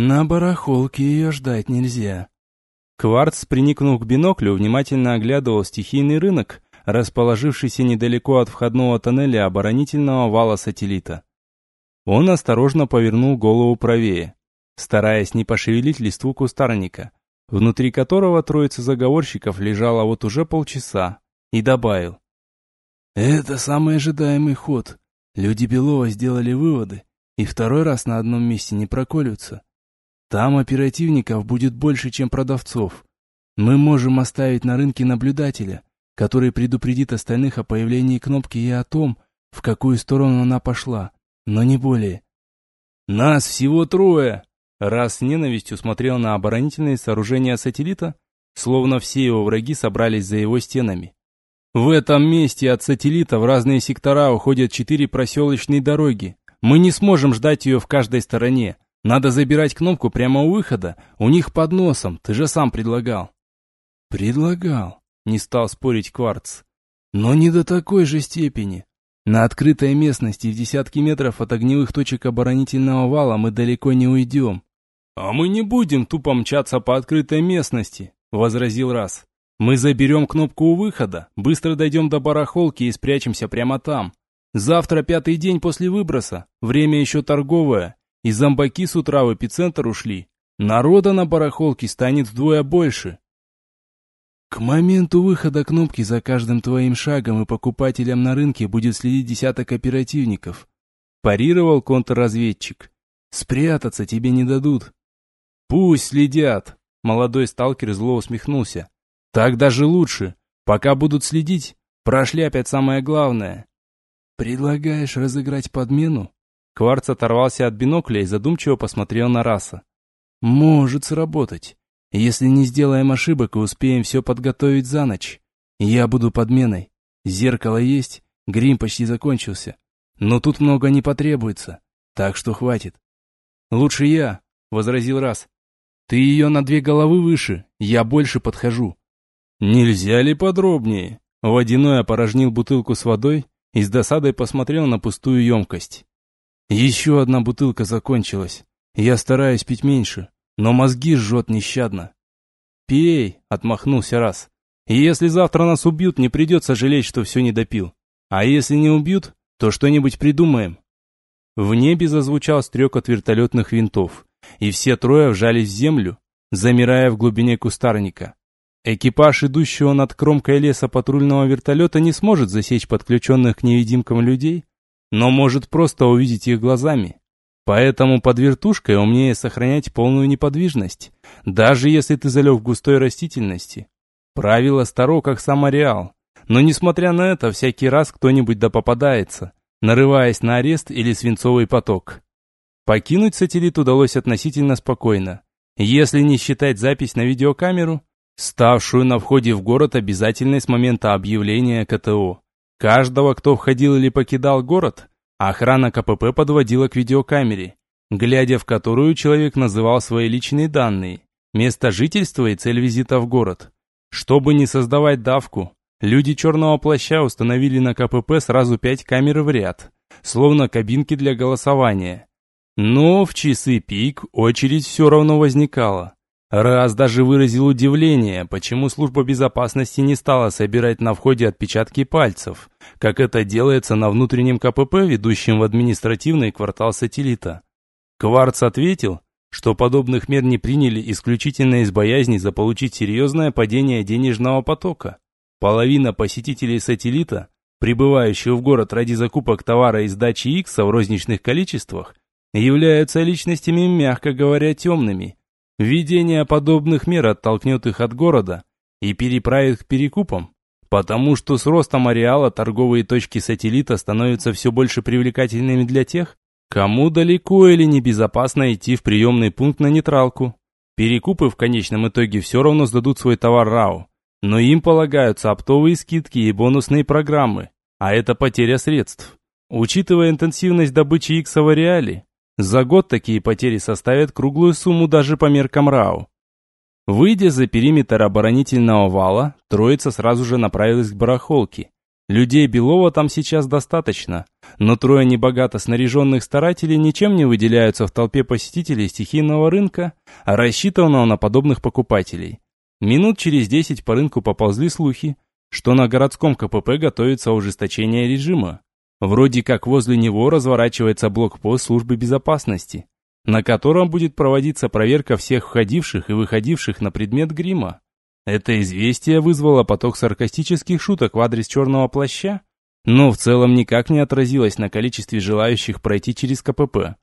На барахолке ее ждать нельзя. Кварц, приникнув к биноклю, внимательно оглядывал стихийный рынок, расположившийся недалеко от входного тоннеля оборонительного вала сателлита. Он осторожно повернул голову правее, стараясь не пошевелить листву кустарника, внутри которого троица заговорщиков лежала вот уже полчаса, и добавил. «Это самый ожидаемый ход. Люди Белова сделали выводы, и второй раз на одном месте не проколются. Там оперативников будет больше, чем продавцов. Мы можем оставить на рынке наблюдателя, который предупредит остальных о появлении кнопки и о том, в какую сторону она пошла, но не более. «Нас всего трое!» Раз с ненавистью смотрел на оборонительные сооружения сателлита, словно все его враги собрались за его стенами. В этом месте от сателлита в разные сектора уходят четыре проселочные дороги. Мы не сможем ждать ее в каждой стороне. Надо забирать кнопку прямо у выхода, у них под носом, ты же сам предлагал. Предлагал, не стал спорить Кварц. Но не до такой же степени. На открытой местности в десятки метров от огневых точек оборонительного вала мы далеко не уйдем. А мы не будем тупо мчаться по открытой местности, возразил Раз. Мы заберем кнопку у выхода, быстро дойдем до барахолки и спрячемся прямо там. Завтра пятый день после выброса, время еще торговое, и зомбаки с утра в эпицентр ушли. Народа на барахолке станет вдвое больше. К моменту выхода кнопки за каждым твоим шагом и покупателем на рынке будет следить десяток оперативников. Парировал контрразведчик. Спрятаться тебе не дадут. Пусть следят. Молодой сталкер зло усмехнулся. Так даже лучше. Пока будут следить, прошляпят самое главное. Предлагаешь разыграть подмену? Кварц оторвался от бинокля и задумчиво посмотрел на раса. Может сработать. Если не сделаем ошибок и успеем все подготовить за ночь, я буду подменой. Зеркало есть, грим почти закончился. Но тут много не потребуется, так что хватит. Лучше я, возразил Раз. Ты ее на две головы выше, я больше подхожу. Нельзя ли подробнее? Водяной опорожнил бутылку с водой и с досадой посмотрел на пустую емкость. Еще одна бутылка закончилась. Я стараюсь пить меньше но мозги жжет нещадно. «Пей!» — отмахнулся раз. «И если завтра нас убьют, не придется жалеть, что все не допил. А если не убьют, то что-нибудь придумаем». В небе зазвучал стрекот вертолетных винтов, и все трое вжались в землю, замирая в глубине кустарника. Экипаж, идущего над кромкой леса патрульного вертолета, не сможет засечь подключенных к невидимкам людей, но может просто увидеть их глазами. Поэтому под вертушкой умнее сохранять полную неподвижность, даже если ты залег в густой растительности. Правило старо, как сам ареал. Но несмотря на это, всякий раз кто-нибудь да попадается, нарываясь на арест или свинцовый поток. Покинуть сателлит удалось относительно спокойно, если не считать запись на видеокамеру, ставшую на входе в город обязательной с момента объявления КТО. Каждого, кто входил или покидал город, Охрана КПП подводила к видеокамере, глядя в которую человек называл свои личные данные, место жительства и цель визита в город. Чтобы не создавать давку, люди черного плаща установили на КПП сразу пять камер в ряд, словно кабинки для голосования. Но в часы пик очередь все равно возникала. Раз даже выразил удивление, почему служба безопасности не стала собирать на входе отпечатки пальцев, как это делается на внутреннем КПП, ведущем в административный квартал сателлита. Кварц ответил, что подобных мер не приняли исключительно из боязни заполучить серьезное падение денежного потока. Половина посетителей сателлита, прибывающих в город ради закупок товара и сдачи Икса в розничных количествах, являются личностями, мягко говоря, темными, Введение подобных мер оттолкнет их от города и переправит к перекупам, потому что с ростом ареала торговые точки сателлита становятся все больше привлекательными для тех, кому далеко или небезопасно идти в приемный пункт на нейтралку. Перекупы в конечном итоге все равно сдадут свой товар РАУ, но им полагаются оптовые скидки и бонусные программы, а это потеря средств. Учитывая интенсивность добычи икса в ареале, за год такие потери составят круглую сумму даже по меркам РАУ. Выйдя за периметр оборонительного вала, троица сразу же направилась к барахолке, Людей Белова там сейчас достаточно, но трое небогато снаряженных старателей ничем не выделяются в толпе посетителей стихийного рынка, а рассчитанного на подобных покупателей. Минут через десять по рынку поползли слухи, что на городском КПП готовится ужесточение режима. Вроде как возле него разворачивается блокпост службы безопасности, на котором будет проводиться проверка всех входивших и выходивших на предмет грима. Это известие вызвало поток саркастических шуток в адрес черного плаща, но в целом никак не отразилось на количестве желающих пройти через КПП.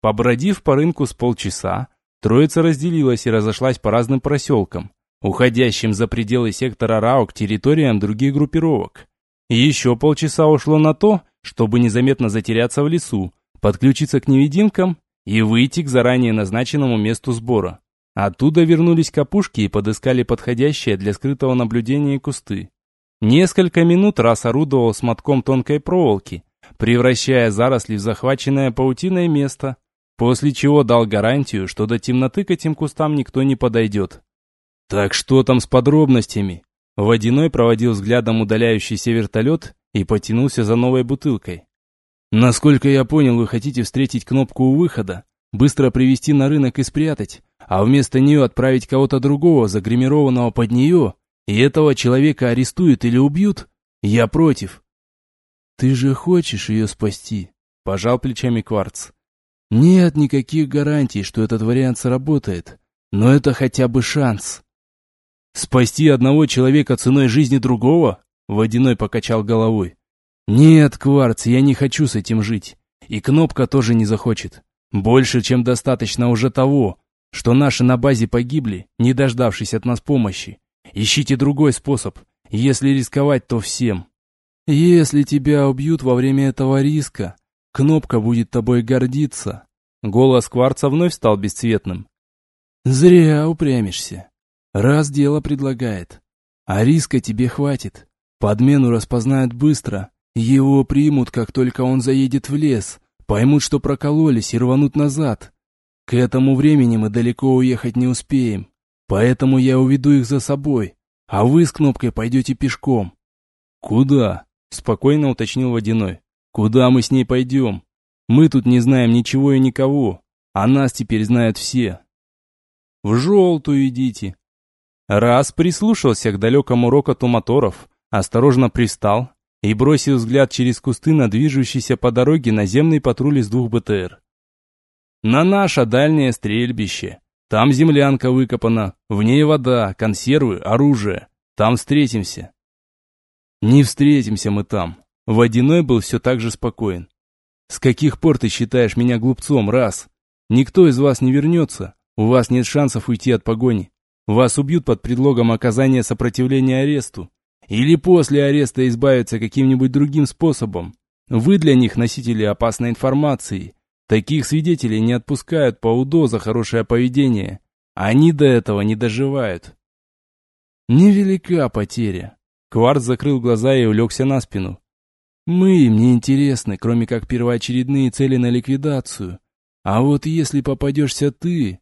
Побродив по рынку с полчаса, троица разделилась и разошлась по разным проселкам, уходящим за пределы сектора РАО к территориям других группировок. Еще полчаса ушло на то, чтобы незаметно затеряться в лесу, подключиться к невидимкам и выйти к заранее назначенному месту сбора. Оттуда вернулись капушки и подыскали подходящие для скрытого наблюдения кусты. Несколько минут раз орудовал с мотком тонкой проволоки, превращая заросли в захваченное паутиной место, после чего дал гарантию, что до темноты к этим кустам никто не подойдет. Так что там с подробностями? Водяной проводил взглядом удаляющийся вертолет и потянулся за новой бутылкой. Насколько я понял, вы хотите встретить кнопку у выхода, быстро привести на рынок и спрятать, а вместо нее отправить кого-то другого, загримированного под нее, и этого человека арестуют или убьют, я против. Ты же хочешь ее спасти, пожал плечами Кварц. Нет никаких гарантий, что этот вариант сработает, но это хотя бы шанс. Спасти одного человека ценой жизни другого? Водяной покачал головой. Нет, Кварц, я не хочу с этим жить. И Кнопка тоже не захочет. Больше, чем достаточно уже того, что наши на базе погибли, не дождавшись от нас помощи. Ищите другой способ. Если рисковать, то всем. Если тебя убьют во время этого риска, Кнопка будет тобой гордиться. Голос Кварца вновь стал бесцветным. Зря упрямишься. Раз дело предлагает. А риска тебе хватит. Подмену распознают быстро. Его примут, как только он заедет в лес. Поймут, что прокололись и рванут назад. К этому времени мы далеко уехать не успеем, поэтому я уведу их за собой, а вы с кнопкой пойдете пешком». «Куда?» – спокойно уточнил Водяной. «Куда мы с ней пойдем? Мы тут не знаем ничего и никого, а нас теперь знают все». «В желтую идите». Раз прислушался к далекому рокоту моторов, осторожно пристал и бросил взгляд через кусты на движущийся по дороге наземный патруль из двух БТР. На наше дальнее стрельбище. Там землянка выкопана, в ней вода, консервы, оружие. Там встретимся. Не встретимся мы там. Водяной был все так же спокоен. С каких пор ты считаешь меня глупцом, раз? Никто из вас не вернется. У вас нет шансов уйти от погони. Вас убьют под предлогом оказания сопротивления аресту. Или после ареста избавятся каким-нибудь другим способом. Вы для них носители опасной информации. Таких свидетелей не отпускают по УДО за хорошее поведение. Они до этого не доживают. Невелика потеря. Кварц закрыл глаза и улегся на спину. Мы им не интересны, кроме как первоочередные цели на ликвидацию. А вот если попадешься ты,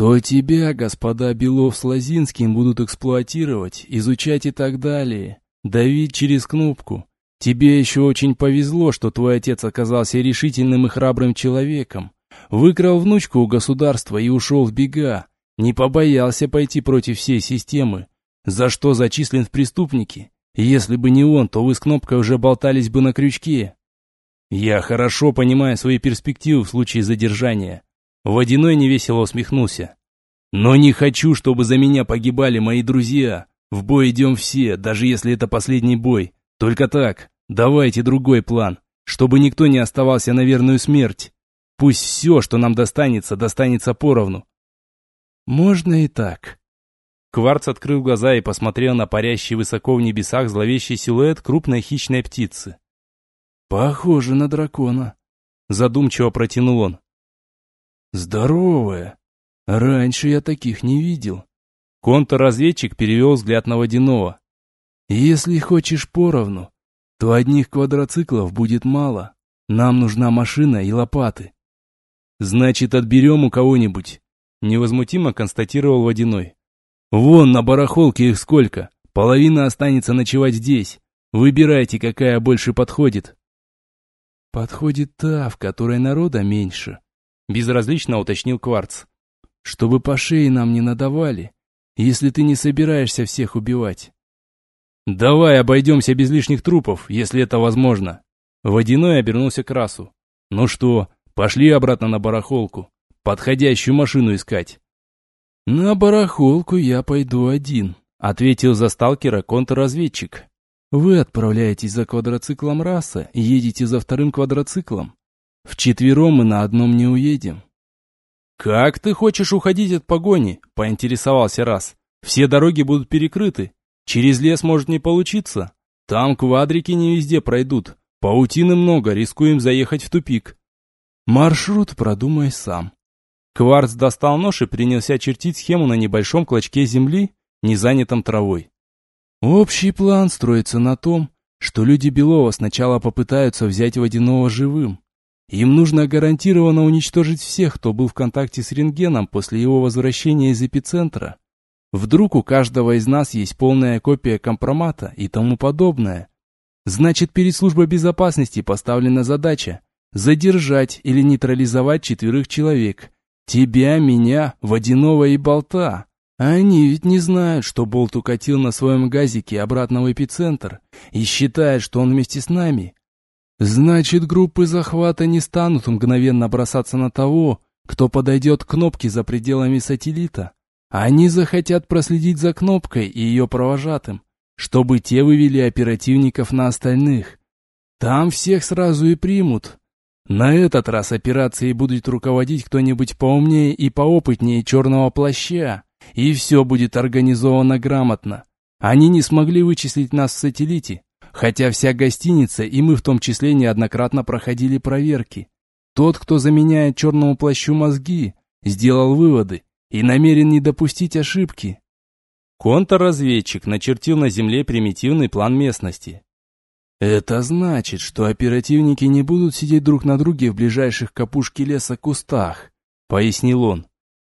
то тебя, господа Белов с Лозинским, будут эксплуатировать, изучать и так далее, давить через кнопку. Тебе еще очень повезло, что твой отец оказался решительным и храбрым человеком. Выкрал внучку у государства и ушел в бега. Не побоялся пойти против всей системы. За что зачислен в преступники? Если бы не он, то вы с кнопкой уже болтались бы на крючке. Я хорошо понимаю свои перспективы в случае задержания. Водяной невесело усмехнулся. Но не хочу, чтобы за меня погибали мои друзья. В бой идем все, даже если это последний бой. Только так, давайте другой план, чтобы никто не оставался на верную смерть. Пусть все, что нам достанется, достанется поровну. Можно и так. Кварц открыл глаза и посмотрел на парящий высоко в небесах зловещий силуэт крупной хищной птицы. Похоже на дракона. Задумчиво протянул он. Здоровая. Раньше я таких не видел. Контрразведчик перевел взгляд на водяного. Если хочешь поровну, то одних квадроциклов будет мало. Нам нужна машина и лопаты. Значит, отберем у кого-нибудь. Невозмутимо констатировал Водяной. Вон, на барахолке их сколько. Половина останется ночевать здесь. Выбирайте, какая больше подходит». «Подходит та, в которой народа меньше», — безразлично уточнил Кварц. «Чтобы по шее нам не надавали, если ты не собираешься всех убивать». «Давай обойдемся без лишних трупов, если это возможно». Водяной обернулся к расу. «Ну что, пошли обратно на барахолку. Подходящую машину искать». «На барахолку я пойду один», — ответил за сталкера контрразведчик. «Вы отправляетесь за квадроциклом раса и едете за вторым квадроциклом. Вчетвером мы на одном не уедем». «Как ты хочешь уходить от погони?» — поинтересовался раз. «Все дороги будут перекрыты. Через лес может не получиться. Там квадрики не везде пройдут. Паутины много, рискуем заехать в тупик». «Маршрут продумай сам», Кварц достал нож и принялся чертить схему на небольшом клочке земли, не занятом травой. Общий план строится на том, что люди Белова сначала попытаются взять Водяного живым. Им нужно гарантированно уничтожить всех, кто был в контакте с рентгеном после его возвращения из эпицентра. Вдруг у каждого из нас есть полная копия компромата и тому подобное. Значит, перед службой безопасности поставлена задача задержать или нейтрализовать четверых человек, Тебя, меня, водяного и болта. Они ведь не знают, что болт укатил на своем газике обратно в эпицентр и считает, что он вместе с нами. Значит, группы захвата не станут мгновенно бросаться на того, кто подойдет к кнопке за пределами сателлита. Они захотят проследить за кнопкой и ее провожатым, чтобы те вывели оперативников на остальных. Там всех сразу и примут, на этот раз операцией будет руководить кто-нибудь поумнее и поопытнее черного плаща, и все будет организовано грамотно. Они не смогли вычислить нас в сателлите, хотя вся гостиница и мы в том числе неоднократно проходили проверки. Тот, кто заменяет черному плащу мозги, сделал выводы и намерен не допустить ошибки. Контрразведчик начертил на земле примитивный план местности. Это значит, что оперативники не будут сидеть друг на друге в ближайших капушке леса кустах, пояснил он.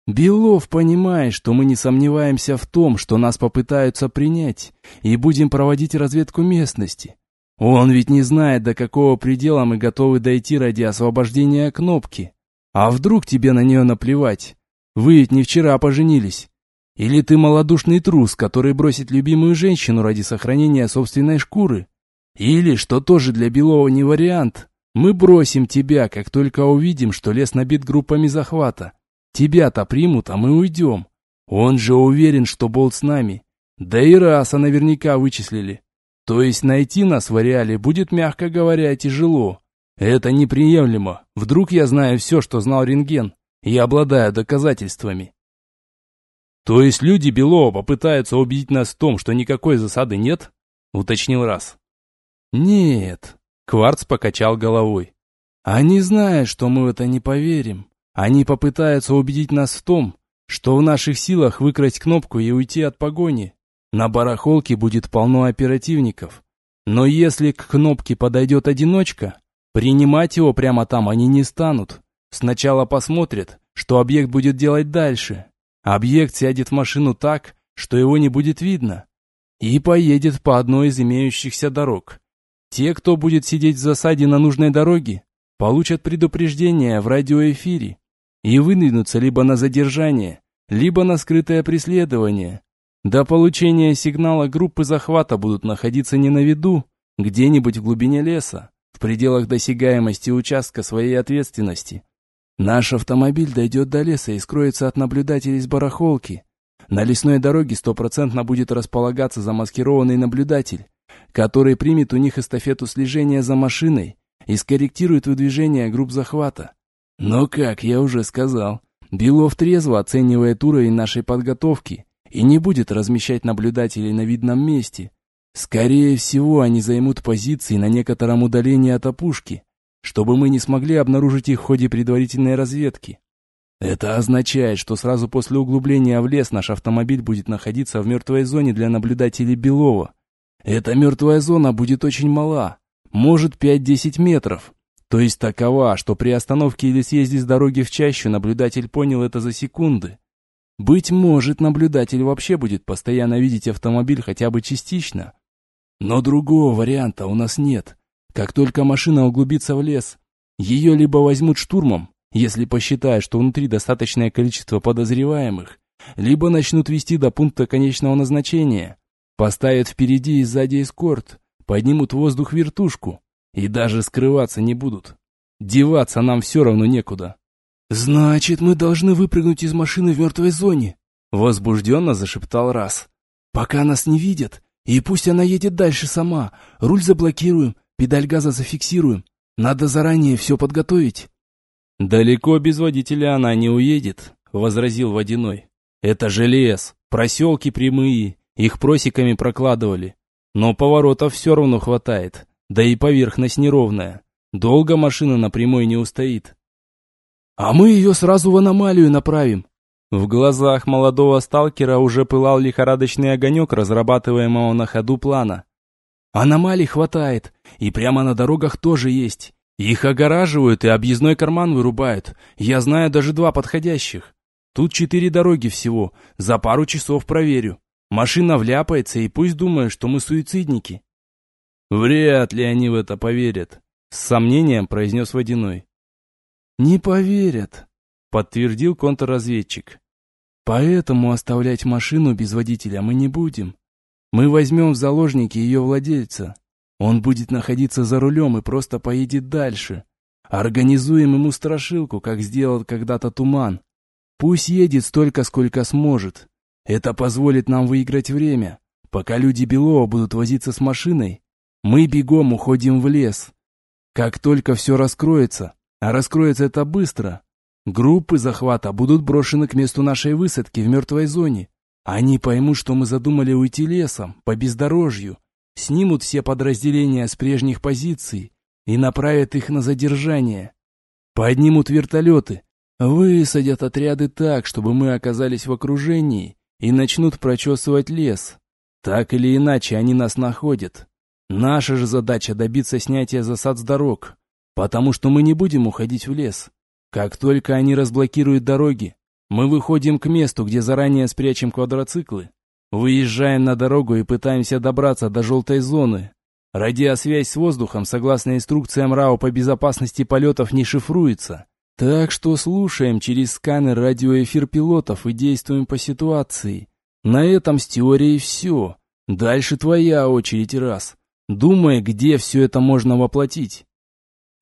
Белов понимает, что мы не сомневаемся в том, что нас попытаются принять, и будем проводить разведку местности. Он ведь не знает, до какого предела мы готовы дойти ради освобождения кнопки. А вдруг тебе на нее наплевать? Вы ведь не вчера поженились. Или ты малодушный трус, который бросит любимую женщину ради сохранения собственной шкуры? Или, что тоже для Белова не вариант, мы бросим тебя, как только увидим, что лес набит группами захвата. Тебя-то примут, а мы уйдем. Он же уверен, что Болт с нами. Да и раса наверняка вычислили. То есть найти нас в ареале будет, мягко говоря, тяжело. Это неприемлемо. Вдруг я знаю все, что знал рентген, и обладаю доказательствами. То есть люди Белова попытаются убедить нас в том, что никакой засады нет? Уточнил раз. «Нет», — Кварц покачал головой. «Они знают, что мы в это не поверим. Они попытаются убедить нас в том, что в наших силах выкрасть кнопку и уйти от погони. На барахолке будет полно оперативников. Но если к кнопке подойдет одиночка, принимать его прямо там они не станут. Сначала посмотрят, что объект будет делать дальше. Объект сядет в машину так, что его не будет видно, и поедет по одной из имеющихся дорог. Те, кто будет сидеть в засаде на нужной дороге, получат предупреждение в радиоэфире и выдвинутся либо на задержание, либо на скрытое преследование. До получения сигнала группы захвата будут находиться не на виду, где-нибудь в глубине леса, в пределах досягаемости участка своей ответственности. Наш автомобиль дойдет до леса и скроется от наблюдателей с барахолки. На лесной дороге стопроцентно будет располагаться замаскированный наблюдатель, который примет у них эстафету слежения за машиной и скорректирует выдвижение групп захвата. Но, как я уже сказал, Белов трезво оценивает уровень нашей подготовки и не будет размещать наблюдателей на видном месте. Скорее всего, они займут позиции на некотором удалении от опушки, чтобы мы не смогли обнаружить их в ходе предварительной разведки. Это означает, что сразу после углубления в лес наш автомобиль будет находиться в мертвой зоне для наблюдателей Белова, эта мертвая зона будет очень мала, может 5-10 метров. То есть такова, что при остановке или съезде с дороги в чащу наблюдатель понял это за секунды. Быть может, наблюдатель вообще будет постоянно видеть автомобиль хотя бы частично. Но другого варианта у нас нет. Как только машина углубится в лес, ее либо возьмут штурмом, если посчитают, что внутри достаточное количество подозреваемых, либо начнут вести до пункта конечного назначения, поставят впереди и сзади эскорт, поднимут в воздух вертушку и даже скрываться не будут. Деваться нам все равно некуда. «Значит, мы должны выпрыгнуть из машины в мертвой зоне», возбужденно зашептал Раз. «Пока нас не видят, и пусть она едет дальше сама, руль заблокируем, педаль газа зафиксируем. Надо заранее все подготовить». «Далеко без водителя она не уедет», — возразил Водяной. «Это же лес, проселки прямые, их просеками прокладывали. Но поворотов все равно хватает, да и поверхность неровная. Долго машина на прямой не устоит». «А мы ее сразу в аномалию направим». В глазах молодого сталкера уже пылал лихорадочный огонек разрабатываемого на ходу плана. «Аномалий хватает, и прямо на дорогах тоже есть. Их огораживают и объездной карман вырубают. Я знаю даже два подходящих. Тут четыре дороги всего. За пару часов проверю. Машина вляпается, и пусть думает, что мы суицидники. Вряд ли они в это поверят. С сомнением произнес Водяной. Не поверят, подтвердил контрразведчик. Поэтому оставлять машину без водителя мы не будем. Мы возьмем в заложники ее владельца. Он будет находиться за рулем и просто поедет дальше. Организуем ему страшилку, как сделал когда-то Туман. Пусть едет столько, сколько сможет. Это позволит нам выиграть время. Пока люди Белова будут возиться с машиной, мы бегом уходим в лес. Как только все раскроется, а раскроется это быстро, группы захвата будут брошены к месту нашей высадки в мертвой зоне. Они поймут, что мы задумали уйти лесом, по бездорожью, снимут все подразделения с прежних позиций и направят их на задержание. Поднимут вертолеты, высадят отряды так, чтобы мы оказались в окружении и начнут прочесывать лес. Так или иначе они нас находят. Наша же задача добиться снятия засад с дорог, потому что мы не будем уходить в лес. Как только они разблокируют дороги, мы выходим к месту, где заранее спрячем квадроциклы Выезжаем на дорогу и пытаемся добраться до желтой зоны. Радиосвязь с воздухом, согласно инструкциям РАО по безопасности полетов, не шифруется. Так что слушаем через сканер радиоэфир пилотов и действуем по ситуации. На этом с теорией все. Дальше твоя очередь раз. Думай, где все это можно воплотить.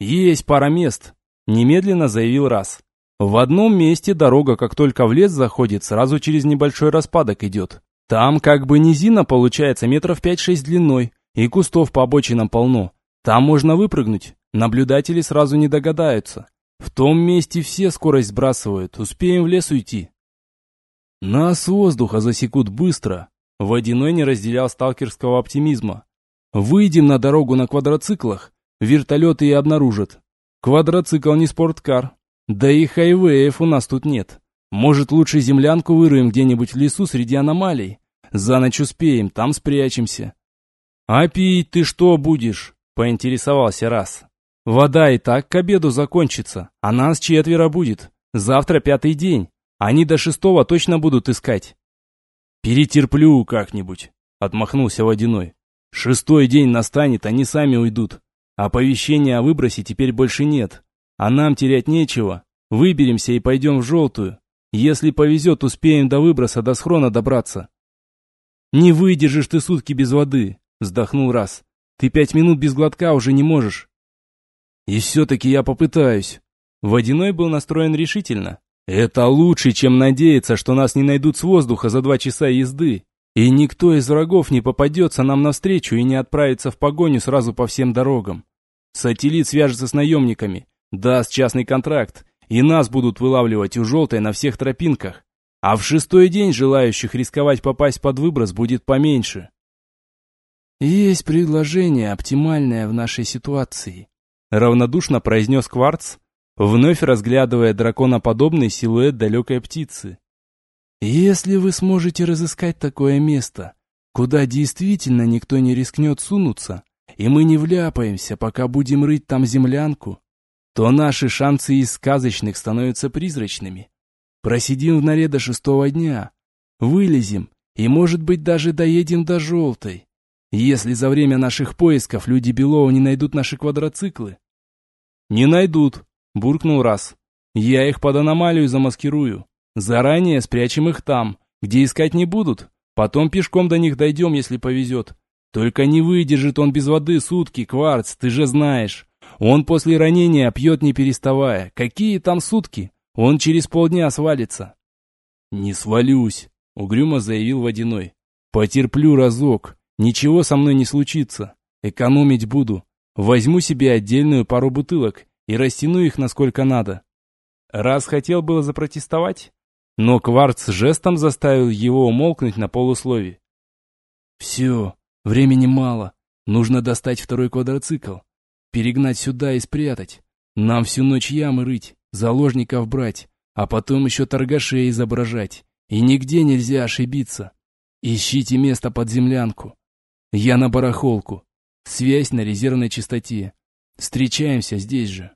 Есть пара мест, немедленно заявил раз. В одном месте дорога, как только в лес заходит, сразу через небольшой распадок идет. Там как бы низина получается метров 5-6 длиной, и кустов по обочинам полно. Там можно выпрыгнуть, наблюдатели сразу не догадаются. В том месте все скорость сбрасывают, успеем в лес уйти. Нас воздуха засекут быстро. Водяной не разделял сталкерского оптимизма. Выйдем на дорогу на квадроциклах, вертолеты и обнаружат. Квадроцикл не спорткар, да и хайвеев у нас тут нет. Может, лучше землянку выроем где-нибудь в лесу среди аномалий? За ночь успеем, там спрячемся. А пить ты что будешь? Поинтересовался раз. Вода и так к обеду закончится, а нас четверо будет. Завтра пятый день. Они до шестого точно будут искать. Перетерплю как-нибудь, отмахнулся Водяной. Шестой день настанет, они сами уйдут. Оповещения о выбросе теперь больше нет. А нам терять нечего. Выберемся и пойдем в желтую. Если повезет, успеем до выброса до схрона добраться. Не выдержишь ты сутки без воды, вздохнул раз. Ты пять минут без глотка уже не можешь. И все-таки я попытаюсь. Водяной был настроен решительно. Это лучше, чем надеяться, что нас не найдут с воздуха за два часа езды. И никто из врагов не попадется нам навстречу и не отправится в погоню сразу по всем дорогам. Сателлит свяжется с наемниками, даст частный контракт, и нас будут вылавливать у желтой на всех тропинках. А в шестой день желающих рисковать попасть под выброс будет поменьше. Есть предложение, оптимальное в нашей ситуации. Равнодушно произнес Кварц, вновь разглядывая драконоподобный силуэт далекой птицы. Если вы сможете разыскать такое место, куда действительно никто не рискнет сунуться, и мы не вляпаемся, пока будем рыть там землянку, то наши шансы из сказочных становятся призрачными. Просидим в норе до шестого дня, вылезем и, может быть, даже доедем до желтой. если за время наших поисков люди Белова не найдут наши квадроциклы. Не найдут, буркнул раз. Я их под аномалию замаскирую. Заранее спрячем их там, где искать не будут. Потом пешком до них дойдем, если повезет. Только не выдержит он без воды сутки, Кварц, ты же знаешь. Он после ранения пьет не переставая. Какие там сутки? Он через полдня свалится. Не свалюсь, угрюмо заявил Водяной. Потерплю разок. Ничего со мной не случится. Экономить буду. Возьму себе отдельную пару бутылок и растяну их насколько надо. Раз хотел было запротестовать, но Кварц жестом заставил его умолкнуть на полуслове. «Все, времени мало. Нужно достать второй квадроцикл. Перегнать сюда и спрятать. Нам всю ночь ямы рыть, заложников брать, а потом еще торгашей изображать. И нигде нельзя ошибиться. Ищите место под землянку. Я на барахолку. Связь на резервной частоте. Встречаемся здесь же.